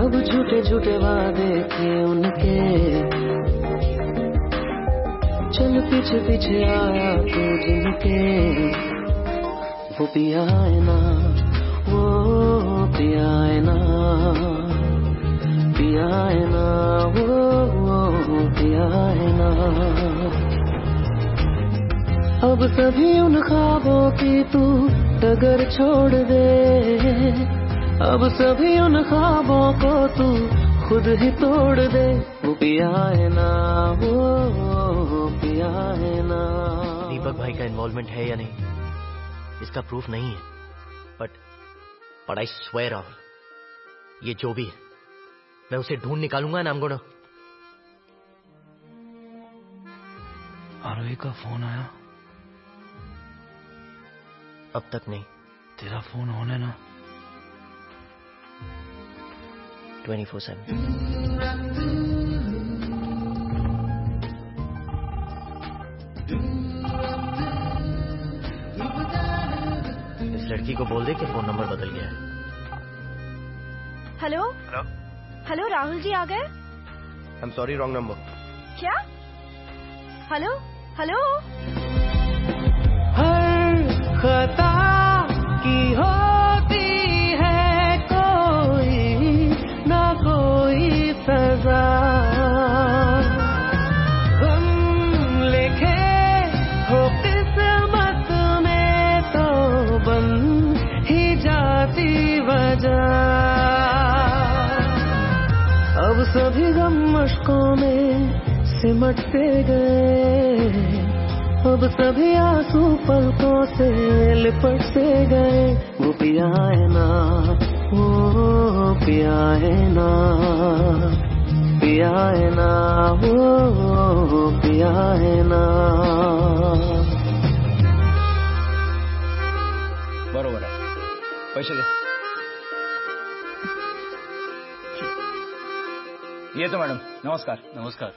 सब झूठे झूठे वादे थे उनके। चल पीछे पीछे आया तू जिनके। वो पिया है ना, वो पिया है ना। पिया है ना वो वो पिया है ना। अब सभी उन ख्वाबों की तू डगर छोड़ दे। अब सभी उन ख्वाबों को तू खुद ही तोड़ दे। वो पिया है ना वो पिया है ना। दीपक भाई का इन्वॉल्वमेंट है या नहीं इसका प्रूफ नहीं है। But but I swear Rahul ये जो भी है मैं उसे ढूंढ निकालूँगा नाम गुण आरोही का फ़ोन आया। अब तक नहीं। तेरा फ़ोन होने ना। Twenty four seven. इस लड़की को बोल दे कि फ़ोन नंबर बदल गया है। Hello? Hello? Hello Rahul ji आ गए? I am sorry wrong number क्या? हेलो? हेलो? हर खता वजह अब सभी गम मुश्कों में सिमटते गए। अब सभी आँसू पलकों से लिपटते गए। वो पिया है ना, वो पिया है ना, पिया है ना, वो पिया है ना। बरोबर आहे. पैसे दे. ये तो मैडम नमस्कार। नमस्कार।